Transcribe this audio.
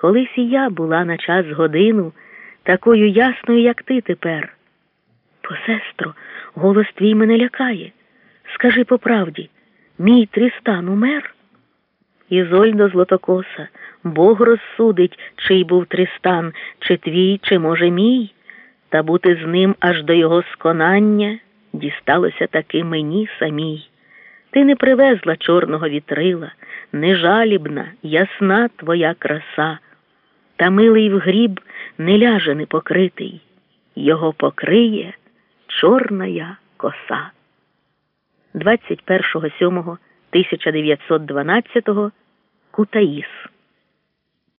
Колись і я була на час годину такою ясною, як ти тепер. Посестро, голос твій мене лякає. Скажи по правді, мій Трістан умер? Ізольдо Златокоса, Бог розсудить, чий був Трістан, чи твій, чи, може, мій, та бути з ним аж до його сконання дісталося таки мені самій. Ти не привезла чорного вітрила, нежалібна, ясна твоя краса, та милий в гріб не ляже непокритий, його покриє чорна коса. 21.07.1912 Кутаїс